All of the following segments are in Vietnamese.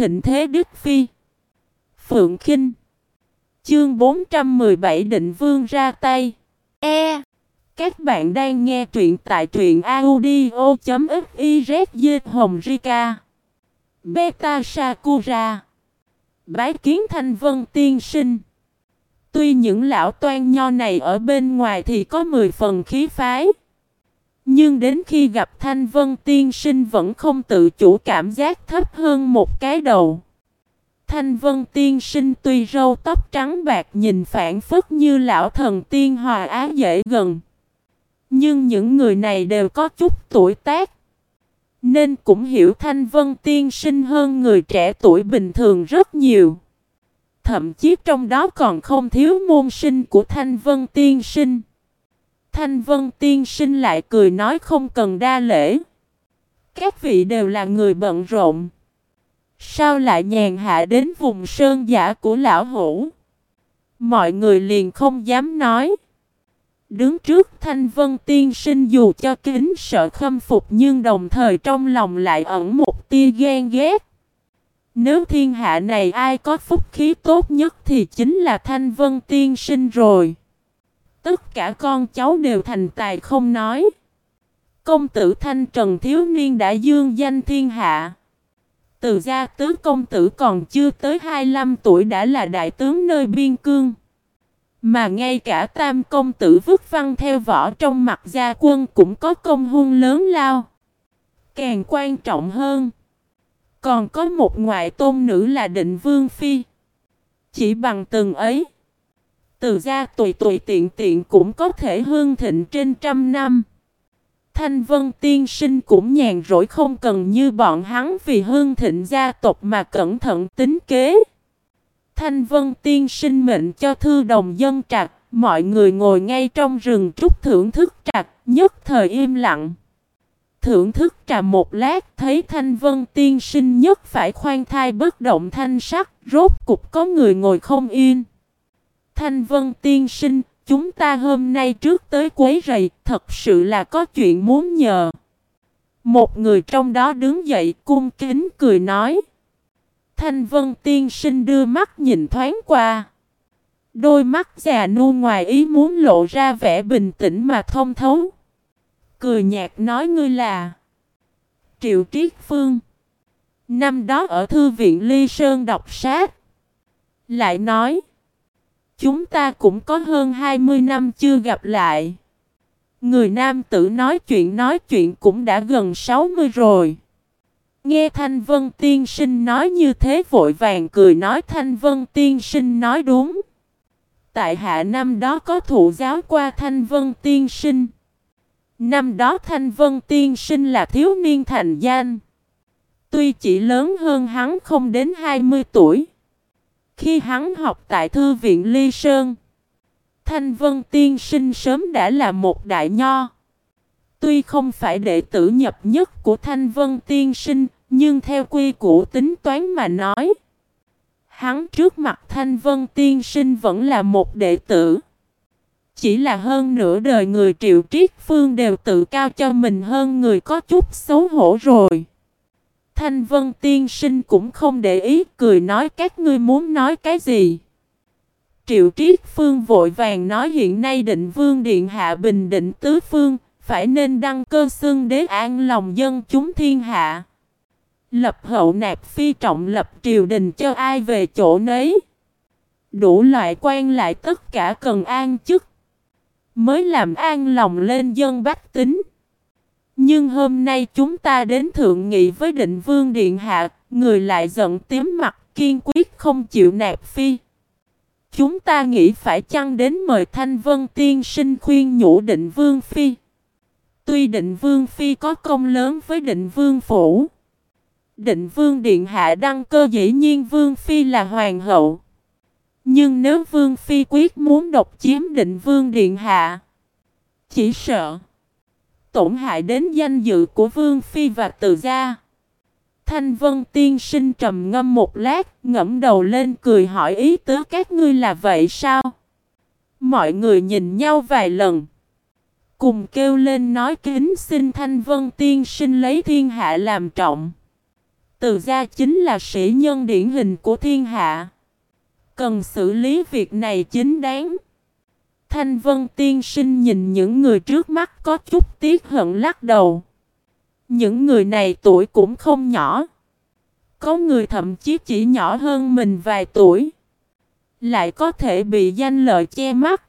thịnh thế Đức Phi. Phượng Kinh. Chương 417 Định Vương ra tay. E. Các bạn đang nghe truyện tại truyện audio.xyz Hồng Rika Beta Sakura. Bái kiến Thanh Vân Tiên Sinh. Tuy những lão toan nho này ở bên ngoài thì có 10 phần khí phái. Nhưng đến khi gặp Thanh Vân Tiên Sinh vẫn không tự chủ cảm giác thấp hơn một cái đầu. Thanh Vân Tiên Sinh tuy râu tóc trắng bạc nhìn phản phất như lão thần tiên hòa á dễ gần. Nhưng những người này đều có chút tuổi tác, Nên cũng hiểu Thanh Vân Tiên Sinh hơn người trẻ tuổi bình thường rất nhiều. Thậm chí trong đó còn không thiếu môn sinh của Thanh Vân Tiên Sinh. Thanh Vân Tiên Sinh lại cười nói không cần đa lễ. Các vị đều là người bận rộn. Sao lại nhàn hạ đến vùng sơn giả của lão hủ? Mọi người liền không dám nói. Đứng trước Thanh Vân Tiên Sinh dù cho kính sợ khâm phục nhưng đồng thời trong lòng lại ẩn một tia ghen ghét. Nếu thiên hạ này ai có phúc khí tốt nhất thì chính là Thanh Vân Tiên Sinh rồi. Tất cả con cháu đều thành tài không nói. Công tử Thanh Trần Thiếu Niên đã dương danh thiên hạ. Từ gia tứ công tử còn chưa tới 25 tuổi đã là đại tướng nơi biên cương. Mà ngay cả tam công tử vứt văn theo võ trong mặt gia quân cũng có công hung lớn lao. Càng quan trọng hơn. Còn có một ngoại tôn nữ là định vương phi. Chỉ bằng từng ấy. Từ gia tùy tùy tiện tiện cũng có thể hương thịnh trên trăm năm. Thanh Vân tiên sinh cũng nhàn rỗi không cần như bọn hắn vì hương thịnh gia tộc mà cẩn thận tính kế. Thanh Vân tiên sinh mệnh cho thư đồng dân trạc, mọi người ngồi ngay trong rừng trúc thưởng thức trạc, nhất thời im lặng. Thưởng thức trà một lát thấy thanh vân tiên sinh nhất phải khoan thai bất động thanh sắc, rốt cục có người ngồi không yên. Thanh vân tiên sinh, chúng ta hôm nay trước tới quấy rầy, thật sự là có chuyện muốn nhờ. Một người trong đó đứng dậy cung kính cười nói. Thanh vân tiên sinh đưa mắt nhìn thoáng qua. Đôi mắt già nua ngoài ý muốn lộ ra vẻ bình tĩnh mà thông thấu cười nhạt nói ngươi là Triệu Triết Phương. Năm đó ở thư viện Ly Sơn đọc sách. Lại nói. Chúng ta cũng có hơn 20 năm chưa gặp lại. Người nam tử nói chuyện nói chuyện cũng đã gần 60 rồi. Nghe Thanh Vân Tiên Sinh nói như thế, vội vàng cười nói, Thanh Vân Tiên Sinh nói đúng. Tại hạ năm đó có thụ giáo qua Thanh Vân Tiên Sinh. Năm đó Thanh Vân Tiên sinh là thiếu niên thành danh. Tuy chỉ lớn hơn hắn không đến 20 tuổi. Khi hắn học tại Thư viện Ly Sơn, Thanh Vân Tiên sinh sớm đã là một đại nho. Tuy không phải đệ tử nhập nhất của Thanh Vân Tiên sinh, nhưng theo quy củ tính toán mà nói, hắn trước mặt Thanh Vân Tiên sinh vẫn là một đệ tử. Chỉ là hơn nửa đời người triệu triết phương đều tự cao cho mình hơn người có chút xấu hổ rồi. Thanh Vân Tiên Sinh cũng không để ý cười nói các ngươi muốn nói cái gì. Triệu Triết Phương vội vàng nói hiện nay định vương điện hạ bình định tứ phương, phải nên đăng cơ xưng đế an lòng dân chúng thiên hạ. Lập hậu nạp phi trọng lập triều đình cho ai về chỗ nấy. Đủ loại quan lại tất cả cần an chức mới làm an lòng lên dân bách tính. Nhưng hôm nay chúng ta đến thượng nghị với định vương điện hạ, người lại giận tím mặt kiên quyết không chịu nạp phi. Chúng ta nghĩ phải chăng đến mời Thanh Vân tiên sinh khuyên nhủ định vương phi. Tuy định vương phi có công lớn với định vương phủ. Định vương điện hạ đăng cơ dĩ nhiên vương phi là hoàng hậu. Nhưng nếu Vương Phi quyết muốn độc chiếm định Vương Điện Hạ, chỉ sợ tổn hại đến danh dự của Vương Phi và Từ Gia. Thanh Vân Tiên sinh trầm ngâm một lát, ngẫm đầu lên cười hỏi ý tứ các ngươi là vậy sao? Mọi người nhìn nhau vài lần. Cùng kêu lên nói kính xin Thanh Vân Tiên sinh lấy thiên hạ làm trọng. Từ gia chính là sĩ nhân điển hình của thiên hạ. Cần xử lý việc này chính đáng. Thanh Vân tiên sinh nhìn những người trước mắt có chút tiếc hận lắc đầu. Những người này tuổi cũng không nhỏ. Có người thậm chí chỉ nhỏ hơn mình vài tuổi. Lại có thể bị danh lợi che mắt.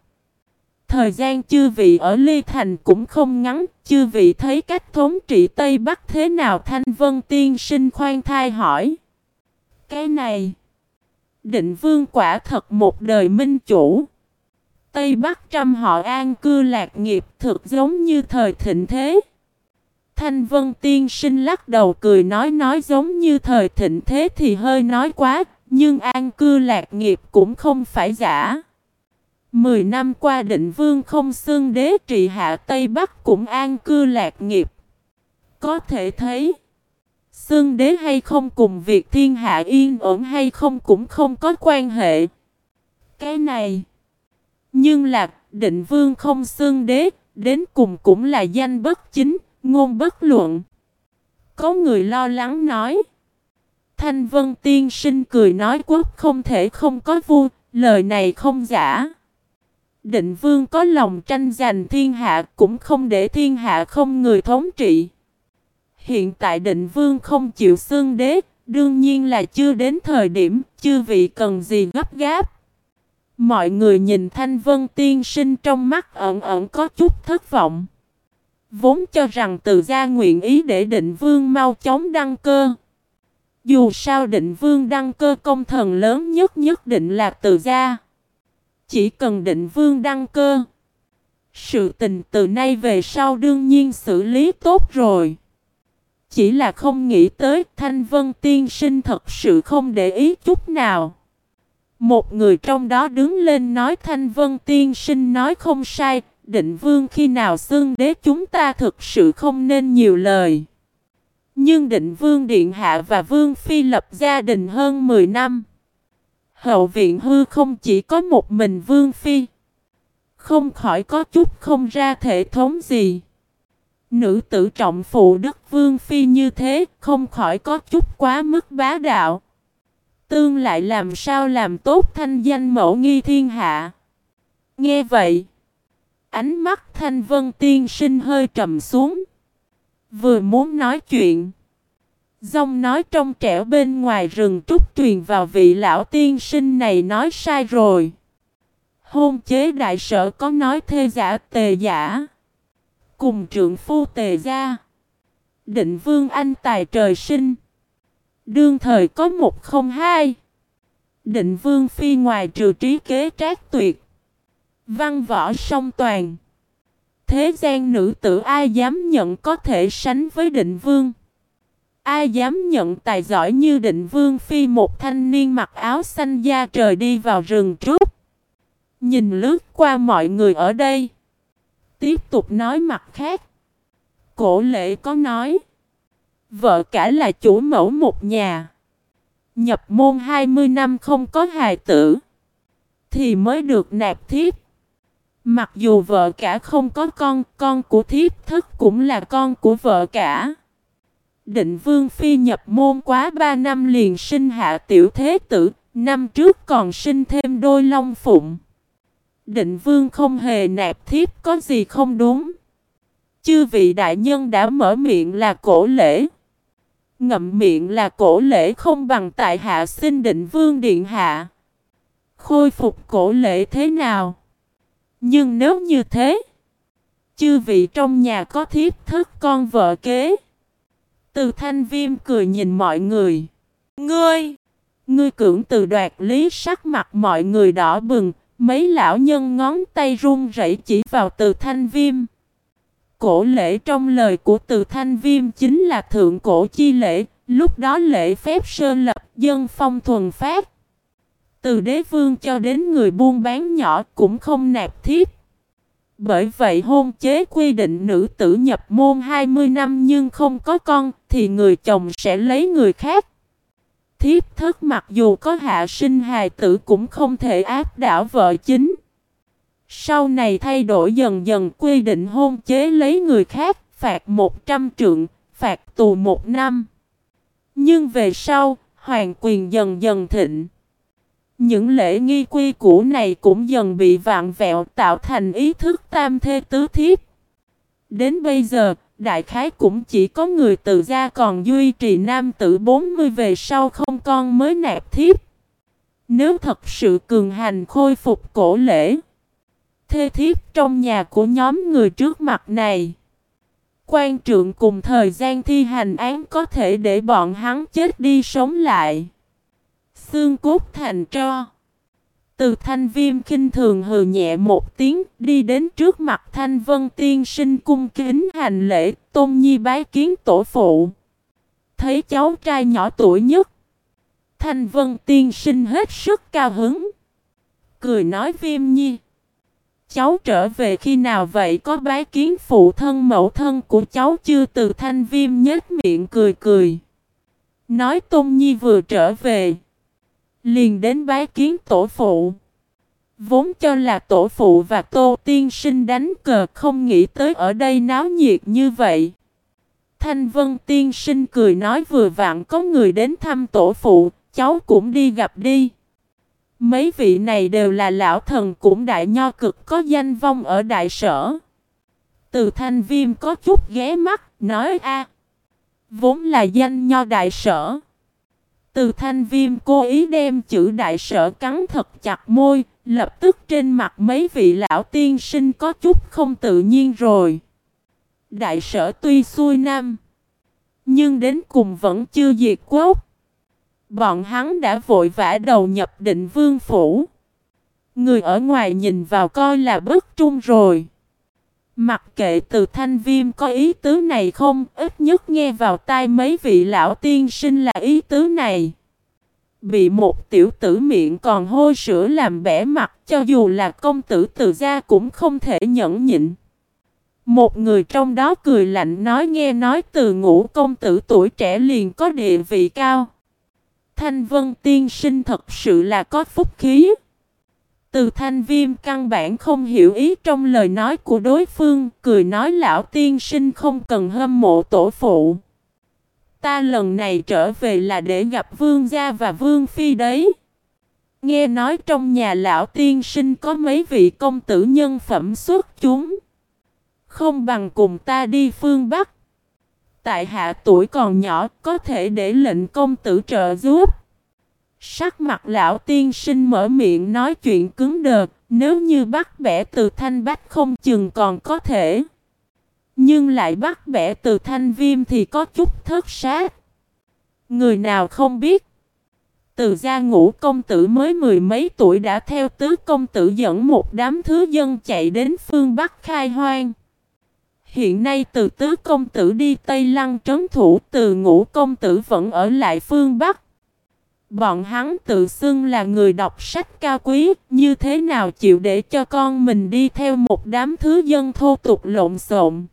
Thời gian chư vị ở Ly Thành cũng không ngắn, chư vị thấy cách thống trị Tây Bắc thế nào Thanh Vân tiên sinh khoan thai hỏi. Cái này, định vương quả thật một đời minh chủ. Tây Bắc trăm họ an cư lạc nghiệp thực giống như thời thịnh thế. Thanh Vân tiên sinh lắc đầu cười nói nói giống như thời thịnh thế thì hơi nói quá, nhưng an cư lạc nghiệp cũng không phải giả. Mười năm qua định vương không xương đế trị hạ Tây Bắc cũng an cư lạc nghiệp. Có thể thấy, xương đế hay không cùng việc thiên hạ yên ổn hay không cũng không có quan hệ. Cái này, nhưng là định vương không xương đế, đến cùng cũng là danh bất chính, ngôn bất luận. Có người lo lắng nói. Thanh Vân Tiên sinh cười nói quốc không thể không có vua, lời này không giả. Định vương có lòng tranh giành thiên hạ cũng không để thiên hạ không người thống trị. Hiện tại định vương không chịu xương đế, đương nhiên là chưa đến thời điểm, chư vị cần gì gấp gáp. Mọi người nhìn Thanh Vân tiên sinh trong mắt ẩn ẩn có chút thất vọng. Vốn cho rằng từ gia nguyện ý để định vương mau chóng đăng cơ. Dù sao định vương đăng cơ công thần lớn nhất nhất định là từ gia. Chỉ cần định vương đăng cơ. Sự tình từ nay về sau đương nhiên xử lý tốt rồi. Chỉ là không nghĩ tới Thanh Vân tiên sinh thật sự không để ý chút nào. Một người trong đó đứng lên nói Thanh Vân tiên sinh nói không sai, định vương khi nào xưng đế chúng ta thực sự không nên nhiều lời. Nhưng định vương Điện Hạ và Vương Phi lập gia đình hơn 10 năm. Hậu viện hư không chỉ có một mình Vương Phi. Không khỏi có chút không ra thể thống gì. Nữ tử trọng phụ đức Vương Phi như thế không khỏi có chút quá mức bá đạo. Tương lại làm sao làm tốt thanh danh mẫu nghi thiên hạ. Nghe vậy. Ánh mắt thanh vân tiên sinh hơi trầm xuống. Vừa muốn nói chuyện. Dòng nói trong trẻo bên ngoài rừng trúc truyền vào vị lão tiên sinh này nói sai rồi. Hôn chế đại sở có nói thê giả, tề giả. Cùng trượng phu tề gia. Định vương anh tài trời sinh. Đương thời có một không hai. Định vương phi ngoài trừ trí kế trác tuyệt. Văn võ song toàn. Thế gian nữ tử ai dám nhận có thể sánh với định vương. Ai dám nhận tài giỏi như định vương phi một thanh niên mặc áo xanh da trời đi vào rừng trúc. Nhìn lướt qua mọi người ở đây. Tiếp tục nói mặt khác. Cổ lệ có nói. Vợ cả là chủ mẫu một nhà. Nhập môn 20 năm không có hài tử. Thì mới được nạp thiếp. Mặc dù vợ cả không có con, con của thiếp thức cũng là con của vợ cả. Định Vương Phi nhập môn quá 3 năm liền sinh hạ tiểu thế tử, năm trước còn sinh thêm đôi long phụng. Định Vương không hề nạp thiếp có gì không đúng. Chư vị đại nhân đã mở miệng là cổ lễ. Ngậm miệng là cổ lễ không bằng tại hạ xin định Vương Điện Hạ. Khôi phục cổ lễ thế nào? Nhưng nếu như thế, chư vị trong nhà có thiếp thức con vợ kế. Từ thanh viêm cười nhìn mọi người. Ngươi! Ngươi cưỡng từ đoạt lý sắc mặt mọi người đỏ bừng, mấy lão nhân ngón tay run rẩy chỉ vào từ thanh viêm. Cổ lễ trong lời của từ thanh viêm chính là thượng cổ chi lễ, lúc đó lễ phép sơn lập dân phong thuần phát. Từ đế vương cho đến người buôn bán nhỏ cũng không nạp thiếp. Bởi vậy hôn chế quy định nữ tử nhập môn 20 năm nhưng không có con thì người chồng sẽ lấy người khác. Thiếp thất mặc dù có hạ sinh hài tử cũng không thể áp đảo vợ chính. Sau này thay đổi dần dần quy định hôn chế lấy người khác, phạt 100 trượng, phạt tù một năm. Nhưng về sau, hoàng quyền dần dần thịnh. Những lễ nghi quy củ này cũng dần bị vạn vẹo tạo thành ý thức tam thê tứ thiếp. Đến bây giờ, đại khái cũng chỉ có người tự gia còn duy trì nam tử 40 về sau không con mới nạp thiếp. Nếu thật sự cường hành khôi phục cổ lễ, thê thiếp trong nhà của nhóm người trước mặt này, quan trượng cùng thời gian thi hành án có thể để bọn hắn chết đi sống lại. Xương cốt thành tro. Từ thanh viêm khinh thường hừ nhẹ một tiếng, đi đến trước mặt thanh vân tiên sinh cung kính hành lễ, tôn nhi bái kiến tổ phụ. Thấy cháu trai nhỏ tuổi nhất, thanh vân tiên sinh hết sức cao hứng. Cười nói viêm nhi. Cháu trở về khi nào vậy có bái kiến phụ thân mẫu thân của cháu chưa từ thanh viêm nhếch miệng cười cười. Nói tôn nhi vừa trở về. Liền đến bái kiến tổ phụ. Vốn cho là tổ phụ và tô tiên sinh đánh cờ không nghĩ tới ở đây náo nhiệt như vậy. Thanh vân tiên sinh cười nói vừa vặn có người đến thăm tổ phụ, cháu cũng đi gặp đi. Mấy vị này đều là lão thần cũng đại nho cực có danh vong ở đại sở. Từ thanh viêm có chút ghé mắt, nói a Vốn là danh nho đại sở. Từ thanh viêm cố ý đem chữ đại sở cắn thật chặt môi, lập tức trên mặt mấy vị lão tiên sinh có chút không tự nhiên rồi. Đại sở tuy xuôi năm, nhưng đến cùng vẫn chưa diệt quốc. Bọn hắn đã vội vã đầu nhập định vương phủ. Người ở ngoài nhìn vào coi là bất trung rồi. Mặc kệ từ thanh viêm có ý tứ này không, ít nhất nghe vào tai mấy vị lão tiên sinh là ý tứ này. Bị một tiểu tử miệng còn hôi sữa làm bẻ mặt cho dù là công tử từ gia cũng không thể nhẫn nhịn. Một người trong đó cười lạnh nói nghe nói từ ngũ công tử tuổi trẻ liền có địa vị cao. Thanh Vân tiên sinh thật sự là có phúc khí. Từ thanh viêm căn bản không hiểu ý trong lời nói của đối phương, cười nói lão tiên sinh không cần hâm mộ tổ phụ. Ta lần này trở về là để gặp vương gia và vương phi đấy. Nghe nói trong nhà lão tiên sinh có mấy vị công tử nhân phẩm xuất chúng. Không bằng cùng ta đi phương Bắc. Tại hạ tuổi còn nhỏ có thể để lệnh công tử trợ giúp. Sắc mặt lão tiên sinh mở miệng nói chuyện cứng đờ, nếu như bắt bẻ từ thanh bách không chừng còn có thể. Nhưng lại bắt bẻ từ thanh viêm thì có chút thất sát. Người nào không biết. Từ gia ngũ công tử mới mười mấy tuổi đã theo tứ công tử dẫn một đám thứ dân chạy đến phương Bắc khai hoang. Hiện nay từ tứ công tử đi Tây Lăng trấn thủ từ ngũ công tử vẫn ở lại phương Bắc. Bọn hắn tự xưng là người đọc sách cao quý, như thế nào chịu để cho con mình đi theo một đám thứ dân thô tục lộn xộn.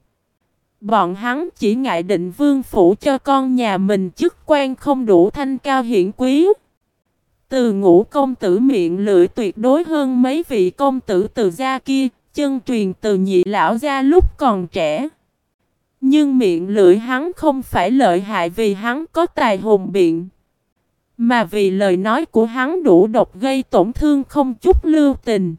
Bọn hắn chỉ ngại định vương phủ cho con nhà mình chức quan không đủ thanh cao hiển quý. Từ ngũ công tử miệng lưỡi tuyệt đối hơn mấy vị công tử từ gia kia, chân truyền từ nhị lão ra lúc còn trẻ. Nhưng miệng lưỡi hắn không phải lợi hại vì hắn có tài hùng biện. Mà vì lời nói của hắn đủ độc gây tổn thương không chút lưu tình.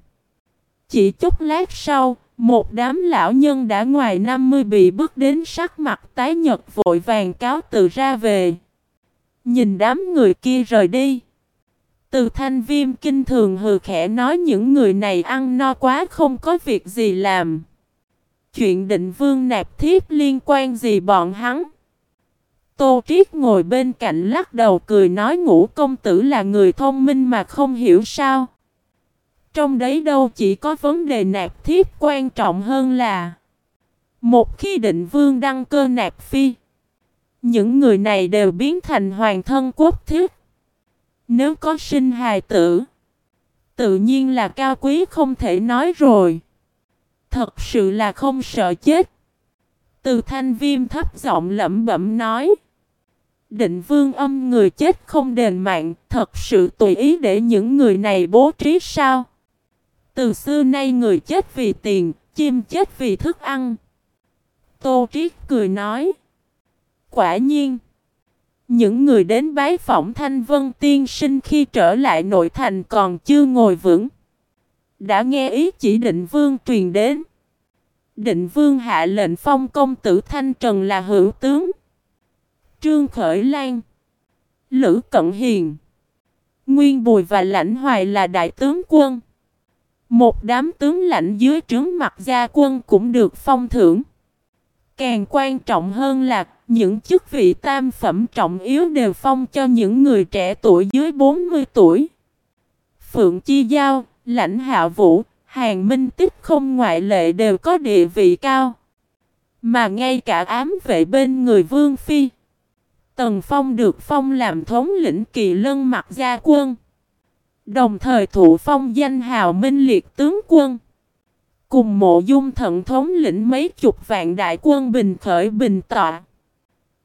Chỉ chút lát sau, một đám lão nhân đã ngoài 50 bị bước đến sắc mặt tái nhật vội vàng cáo từ ra về. Nhìn đám người kia rời đi. Từ thanh viêm kinh thường hừ khẽ nói những người này ăn no quá không có việc gì làm. Chuyện định vương nạp thiếp liên quan gì bọn hắn. Tô Triết ngồi bên cạnh lắc đầu cười nói ngũ công tử là người thông minh mà không hiểu sao. Trong đấy đâu chỉ có vấn đề nạp thiếp quan trọng hơn là Một khi định vương đăng cơ nạp phi, Những người này đều biến thành hoàng thân quốc thiết nếu có sinh hài tử Tự nhiên là cao quý không thể nói rồi Thật sự là không sợ chết Từ thanh viêm thấp giọng lẩm bẩm nói Định vương âm người chết không đền mạng Thật sự tùy ý để những người này bố trí sao từ xưa nay người chết vì tiền, chim chết vì thức ăn. Tô Triết cười nói. Quả nhiên. Những người đến bái phỏng Thanh Vân Tiên Sinh khi trở lại nội thành còn chưa ngồi vững. Đã nghe ý chỉ định vương truyền đến. Định vương hạ lệnh phong công tử Thanh Trần là hữu tướng. Trương Khởi Lan. Lữ Cận Hiền. Nguyên Bùi và Lãnh Hoài là đại tướng quân. Một đám tướng lãnh dưới trướng mặt gia quân cũng được phong thưởng. Càng quan trọng hơn là những chức vị tam phẩm trọng yếu đều phong cho những người trẻ tuổi dưới 40 tuổi. Phượng Chi Giao, Lãnh Hạ Vũ, Hàng Minh Tích không ngoại lệ đều có địa vị cao. Mà ngay cả ám vệ bên người Vương Phi. Tần Phong được phong làm thống lĩnh kỳ lân mặt gia quân. Đồng thời thụ phong danh hào minh liệt tướng quân. Cùng mộ dung thận thống lĩnh mấy chục vạn đại quân bình khởi bình tọa.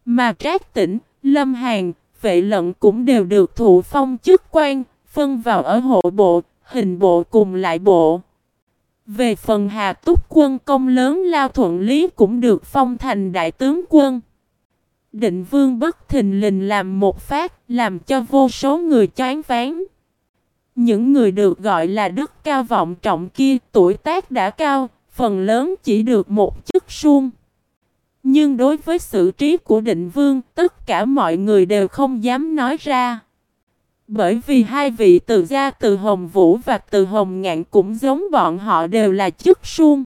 Mà trác Tĩnh, lâm Hàn, vệ lận cũng đều được thụ phong chức quan, phân vào ở hộ bộ, hình bộ cùng lại bộ. Về phần Hà Túc quân công lớn Lao Thuận Lý cũng được phong thành đại tướng quân. Định vương bất thình lình làm một phát, làm cho vô số người choáng váng. Những người được gọi là đức cao vọng trọng kia tuổi tác đã cao, phần lớn chỉ được một chức suông. Nhưng đối với sự trí của định vương, tất cả mọi người đều không dám nói ra. Bởi vì hai vị từ gia từ Hồng Vũ và từ Hồng Ngạn cũng giống bọn họ đều là chức suông.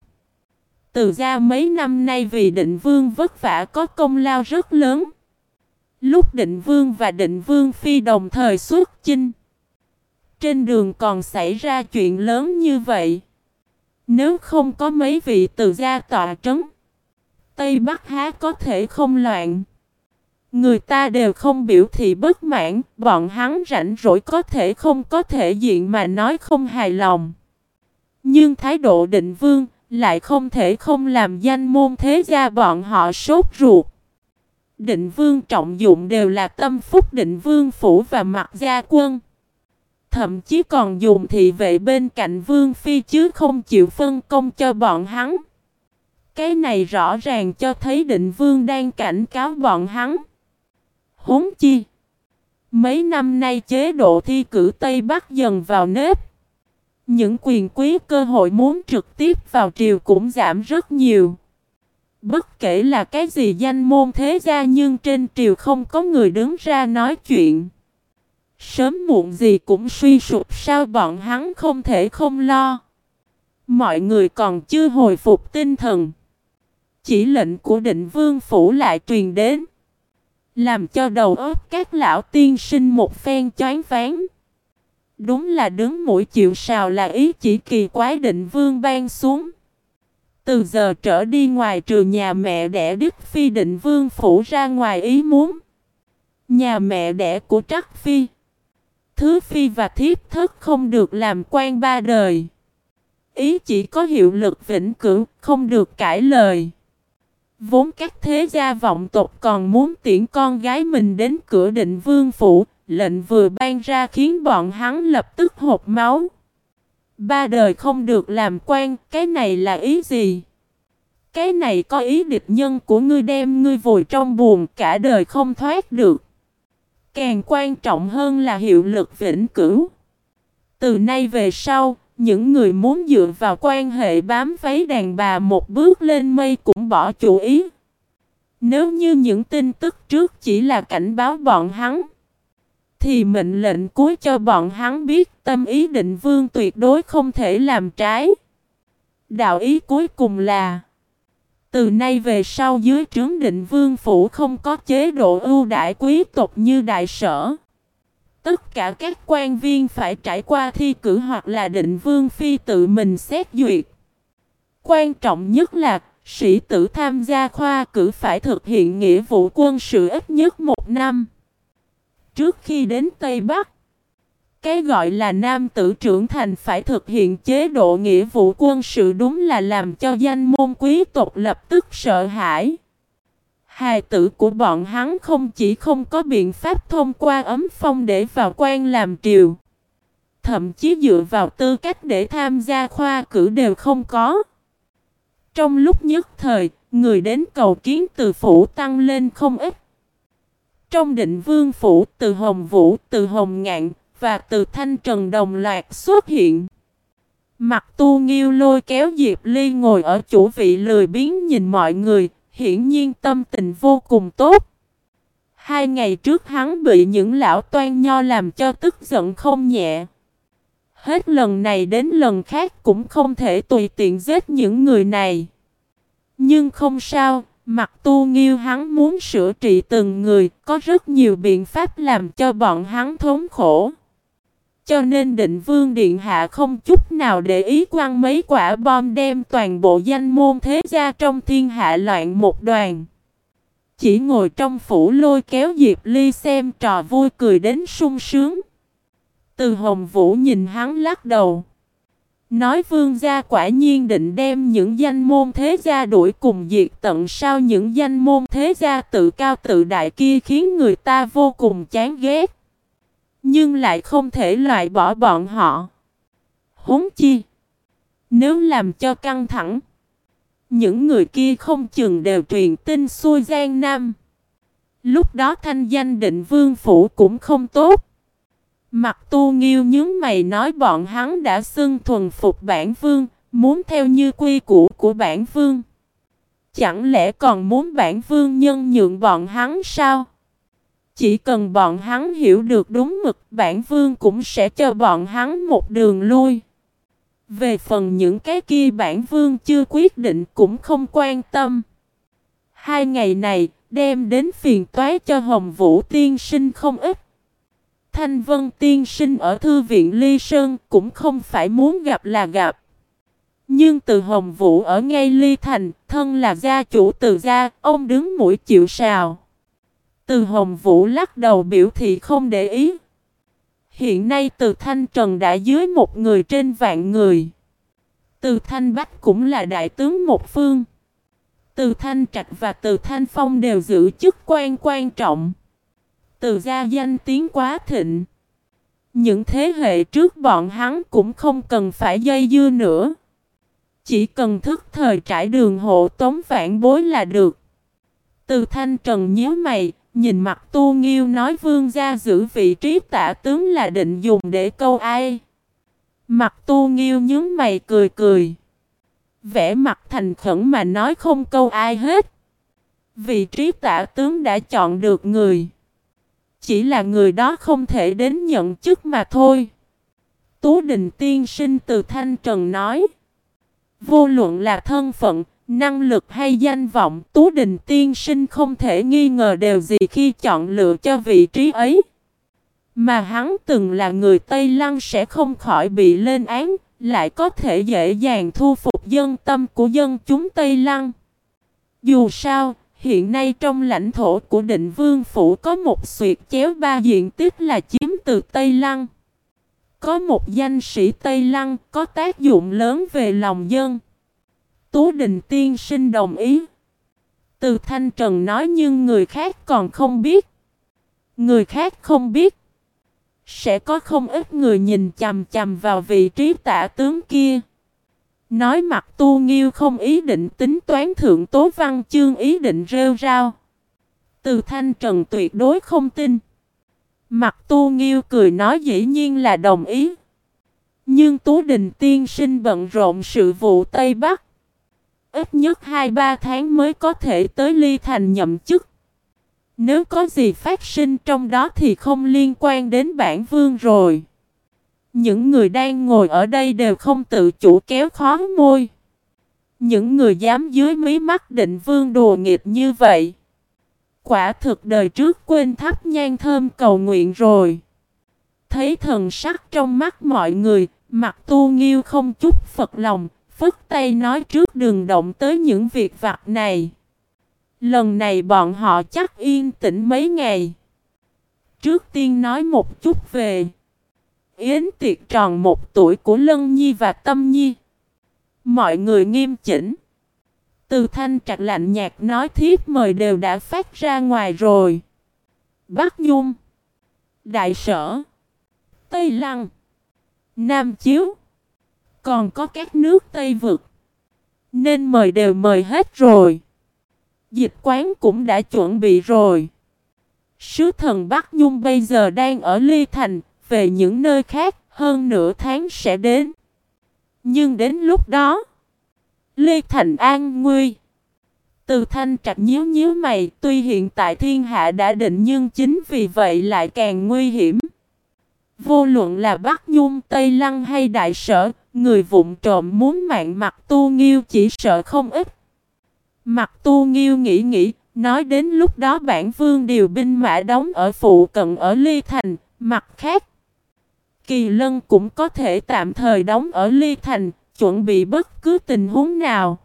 Từ gia mấy năm nay vì định vương vất vả có công lao rất lớn. Lúc định vương và định vương phi đồng thời xuất chinh. Trên đường còn xảy ra chuyện lớn như vậy. Nếu không có mấy vị từ gia tọa trấn. Tây Bắc Há có thể không loạn. Người ta đều không biểu thị bất mãn, bọn hắn rảnh rỗi có thể không có thể diện mà nói không hài lòng. Nhưng thái độ định vương lại không thể không làm danh môn thế gia bọn họ sốt ruột. Định vương trọng dụng đều là tâm phúc định vương phủ và mặt gia quân. Thậm chí còn dùng thị vệ bên cạnh vương phi chứ không chịu phân công cho bọn hắn. Cái này rõ ràng cho thấy định vương đang cảnh cáo bọn hắn. Huống chi. Mấy năm nay chế độ thi cử Tây Bắc dần vào nếp. Những quyền quý cơ hội muốn trực tiếp vào triều cũng giảm rất nhiều. Bất kể là cái gì danh môn thế gia nhưng trên triều không có người đứng ra nói chuyện. Sớm muộn gì cũng suy sụp sao bọn hắn không thể không lo. Mọi người còn chưa hồi phục tinh thần. Chỉ lệnh của định vương phủ lại truyền đến. Làm cho đầu óc các lão tiên sinh một phen choáng váng. Đúng là đứng mũi chịu sào là ý chỉ kỳ quái định vương ban xuống. Từ giờ trở đi ngoài trừ nhà mẹ đẻ Đức Phi định vương phủ ra ngoài ý muốn. Nhà mẹ đẻ của Trắc Phi. Thứ Phi và Thiếp Thất không được làm quan ba đời. Ý chỉ có hiệu lực vĩnh cửu, không được cãi lời. Vốn các thế gia vọng tộc còn muốn tiễn con gái mình đến cửa định vương phủ, lệnh vừa ban ra khiến bọn hắn lập tức hộp máu. Ba đời không được làm quan, cái này là ý gì? Cái này có ý địch nhân của ngươi đem ngươi vùi trong buồn cả đời không thoát được. Càng quan trọng hơn là hiệu lực vĩnh cửu. Từ nay về sau, những người muốn dựa vào quan hệ bám váy đàn bà một bước lên mây cũng bỏ chủ ý. Nếu như những tin tức trước chỉ là cảnh báo bọn hắn, thì mệnh lệnh cuối cho bọn hắn biết tâm ý định vương tuyệt đối không thể làm trái. Đạo ý cuối cùng là từ nay về sau dưới trướng định vương phủ không có chế độ ưu đại quý tộc như đại sở. Tất cả các quan viên phải trải qua thi cử hoặc là định vương phi tự mình xét duyệt. Quan trọng nhất là sĩ tử tham gia khoa cử phải thực hiện nghĩa vụ quân sự ít nhất một năm. Trước khi đến Tây Bắc, cái gọi là nam tử trưởng thành phải thực hiện chế độ nghĩa vụ quân sự đúng là làm cho danh môn quý tộc lập tức sợ hãi. Hài tử của bọn hắn không chỉ không có biện pháp thông qua ấm phong để vào quan làm triều. Thậm chí dựa vào tư cách để tham gia khoa cử đều không có. Trong lúc nhất thời, người đến cầu kiến từ phủ tăng lên không ít. Trong định vương phủ, từ Hồng Vũ, từ Hồng Ngạn và từ Thanh Trần đồng loạt xuất hiện. Mặt tu nghiêu lôi kéo Diệp Ly ngồi ở chủ vị lười biếng nhìn mọi người, hiển nhiên tâm tình vô cùng tốt. Hai ngày trước hắn bị những lão toan nho làm cho tức giận không nhẹ. Hết lần này đến lần khác cũng không thể tùy tiện giết những người này. Nhưng không sao, mặt tu nghiêu hắn muốn sửa trị từng người, có rất nhiều biện pháp làm cho bọn hắn thống khổ. Cho nên định vương điện hạ không chút nào để ý quăng mấy quả bom đem toàn bộ danh môn thế gia trong thiên hạ loạn một đoàn. Chỉ ngồi trong phủ lôi kéo Diệp Ly xem trò vui cười đến sung sướng. Từ Hồng Vũ nhìn hắn lắc đầu. Nói vương gia quả nhiên định đem những danh môn thế gia đuổi cùng diệt tận sao những danh môn thế gia tự cao tự đại kia khiến người ta vô cùng chán ghét. Nhưng lại không thể loại bỏ bọn họ. Huống chi. Nếu làm cho căng thẳng. Những người kia không chừng đều truyền tin xuôi Giang Nam. Lúc đó thanh danh định vương phủ cũng không tốt. Mặt tu nghiêu nhướng mày nói bọn hắn đã xưng thuần phục bản vương, muốn theo như quy củ của bản vương. Chẳng lẽ còn muốn bản vương nhân nhượng bọn hắn sao? Chỉ cần bọn hắn hiểu được đúng mực bản vương cũng sẽ cho bọn hắn một đường lui. Về phần những cái kia bản vương chưa quyết định cũng không quan tâm. Hai ngày này đem đến phiền toái cho Hồng Vũ tiên sinh không ít. Thanh Vân tiên sinh ở thư viện Ly Sơn cũng không phải muốn gặp là gặp. Nhưng từ Hồng Vũ ở ngay Ly Thành, thân là gia chủ từ gia, ông đứng mũi chịu sào. Từ Hồng Vũ lắc đầu biểu thị không để ý. Hiện nay từ Thanh Trần đã dưới một người trên vạn người. Từ Thanh Bách cũng là đại tướng một phương. Từ Thanh Trạch và Từ Thanh Phong đều giữ chức quan quan trọng. Từ gia danh tiếng quá thịnh. Những thế hệ trước bọn hắn cũng không cần phải dây dưa nữa. Chỉ cần thức thời trải đường hộ tống phản bối là được. Từ thanh trần nhíu mày, nhìn mặt tu nghiêu nói vương gia giữ vị trí tả tướng là định dùng để câu ai. Mặt tu nghiêu nhướng mày cười cười. Vẽ mặt thành khẩn mà nói không câu ai hết. Vị trí tả tướng đã chọn được người. Chỉ là người đó không thể đến nhận chức mà thôi. Tú Đình Tiên sinh từ Thanh Trần nói. Vô luận là thân phận, năng lực hay danh vọng, Tú Đình Tiên sinh không thể nghi ngờ đều gì khi chọn lựa cho vị trí ấy. Mà hắn từng là người Tây Lăng sẽ không khỏi bị lên án, lại có thể dễ dàng thu phục dân tâm của dân chúng Tây Lăng. Dù sao, Hiện nay trong lãnh thổ của định vương phủ có một suyệt chéo ba diện tích là chiếm từ Tây Lăng. Có một danh sĩ Tây Lăng có tác dụng lớn về lòng dân. Tú Đình Tiên sinh đồng ý. Từ Thanh Trần nói nhưng người khác còn không biết. Người khác không biết. Sẽ có không ít người nhìn chằm chằm vào vị trí tả tướng kia. Nói mặt tu nghiêu không ý định tính toán thượng tố văn chương ý định rêu rao. Từ thanh trần tuyệt đối không tin. Mặt tu nghiêu cười nói dĩ nhiên là đồng ý. Nhưng Tú Đình tiên sinh bận rộn sự vụ Tây Bắc. Ít nhất 2-3 tháng mới có thể tới ly thành nhậm chức. Nếu có gì phát sinh trong đó thì không liên quan đến bản vương rồi. Những người đang ngồi ở đây đều không tự chủ kéo khó môi. Những người dám dưới mí mắt định vương đùa nghịch như vậy. Quả thực đời trước quên thắp nhang thơm cầu nguyện rồi. Thấy thần sắc trong mắt mọi người, mặt tu nghiêu không chút phật lòng, phất tay nói trước đừng động tới những việc vặt này. Lần này bọn họ chắc yên tĩnh mấy ngày. Trước tiên nói một chút về Yến tiệc tròn một tuổi của Lân Nhi và Tâm Nhi. Mọi người nghiêm chỉnh. Từ thanh trạc lạnh nhạt nói thiết mời đều đã phát ra ngoài rồi. Bắc Nhung. Đại sở. Tây Lăng. Nam Chiếu. Còn có các nước Tây Vực. Nên mời đều mời hết rồi. Dịch quán cũng đã chuẩn bị rồi. Sứ thần Bắc Nhung bây giờ đang ở Ly Thành, về những nơi khác, hơn nửa tháng sẽ đến. Nhưng đến lúc đó, Ly Thành an nguy. Từ thanh trạch nhíu nhíu mày, tuy hiện tại thiên hạ đã định nhưng chính vì vậy lại càng nguy hiểm. Vô luận là Bắc Nhung, Tây Lăng hay Đại Sở, người vụng trộm muốn mạng mặt tu nghiêu chỉ sợ không ít. Mặt tu nghiêu nghĩ nghĩ, nói đến lúc đó bản vương điều binh mã đóng ở phụ cận ở Ly Thành, mặt khác. Kỳ Lân cũng có thể tạm thời đóng ở Ly Thành, chuẩn bị bất cứ tình huống nào.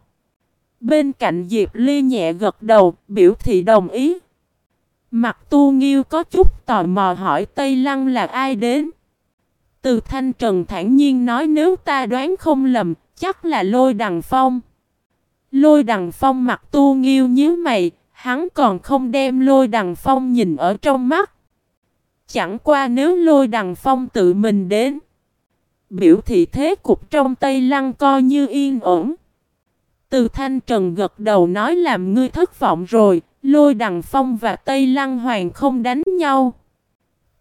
Bên cạnh Diệp Ly nhẹ gật đầu, biểu thị đồng ý. Mặt tu nghiêu có chút tò mò hỏi Tây Lăng là ai đến. Từ Thanh Trần thản nhiên nói nếu ta đoán không lầm, chắc là lôi đằng phong. Lôi đằng phong mặt tu nghiêu nhíu mày, hắn còn không đem lôi đằng phong nhìn ở trong mắt. Chẳng qua nếu lôi đằng phong tự mình đến. Biểu thị thế cục trong Tây Lăng coi như yên ổn. Từ Thanh Trần gật đầu nói làm ngươi thất vọng rồi, lôi đằng phong và Tây Lăng Hoàng không đánh nhau.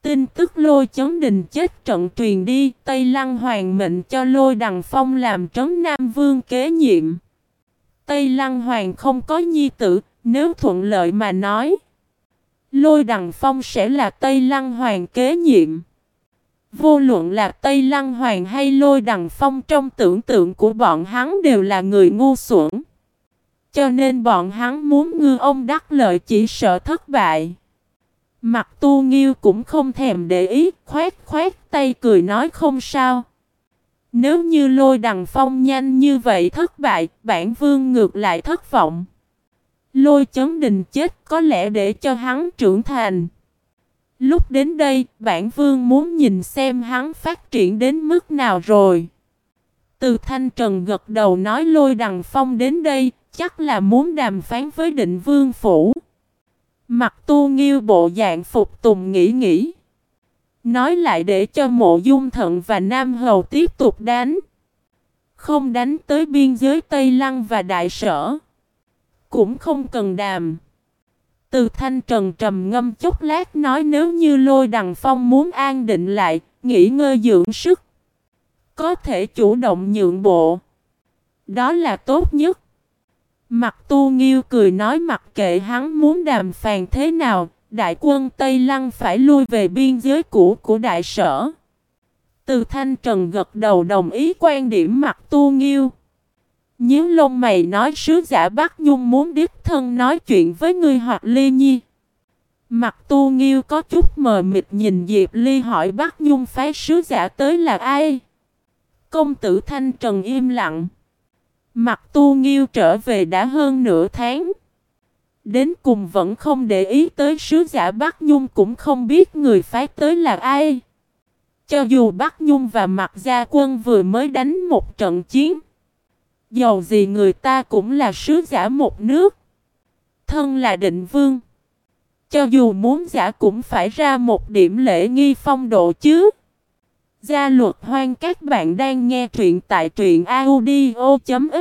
Tin tức lôi chấn đình chết trận truyền đi, Tây Lăng Hoàng mệnh cho lôi đằng phong làm trấn Nam Vương kế nhiệm. Tây Lăng Hoàng không có nhi tử, nếu thuận lợi mà nói. Lôi đằng phong sẽ là Tây Lăng Hoàng kế nhiệm. Vô luận là Tây Lăng Hoàng hay Lôi Đằng Phong trong tưởng tượng của bọn hắn đều là người ngu xuẩn. Cho nên bọn hắn muốn ngư ông đắc lợi chỉ sợ thất bại. Mặt tu nghiêu cũng không thèm để ý, khoét khoét tay cười nói không sao. Nếu như lôi đằng phong nhanh như vậy thất bại, bản vương ngược lại thất vọng. Lôi chấn đình chết có lẽ để cho hắn trưởng thành. Lúc đến đây, bản vương muốn nhìn xem hắn phát triển đến mức nào rồi. Từ thanh trần gật đầu nói lôi đằng phong đến đây, chắc là muốn đàm phán với định vương phủ. Mặt tu nghiêu bộ dạng phục tùng nghĩ nghĩ. Nói lại để cho mộ dung thận và Nam Hầu tiếp tục đánh. Không đánh tới biên giới Tây Lăng và Đại Sở. Cũng không cần đàm. Từ thanh trần trầm ngâm chút lát nói nếu như lôi đằng phong muốn an định lại, nghỉ ngơi dưỡng sức. Có thể chủ động nhượng bộ. Đó là tốt nhất. Mặt tu nghiêu cười nói mặc kệ hắn muốn đàm phàn thế nào, đại quân Tây Lăng phải lui về biên giới cũ của đại sở. Từ thanh trần gật đầu đồng ý quan điểm mặt tu nghiêu. Nhíu lông mày nói sứ giả Bắc Nhung muốn đích thân nói chuyện với ngươi hoặc Lê Nhi. Mặt tu nghiêu có chút mờ mịt nhìn Diệp Ly hỏi Bắc Nhung phái sứ giả tới là ai? Công tử Thanh Trần im lặng. Mặt tu nghiêu trở về đã hơn nửa tháng. Đến cùng vẫn không để ý tới sứ giả Bắc Nhung cũng không biết người phái tới là ai. Cho dù Bắc Nhung và Mặt Gia Quân vừa mới đánh một trận chiến. Dầu gì người ta cũng là sứ giả một nước. Thân là định vương. Cho dù muốn giả cũng phải ra một điểm lễ nghi phong độ chứ. Gia luật hoang các bạn đang nghe truyện tại truyện audio.fif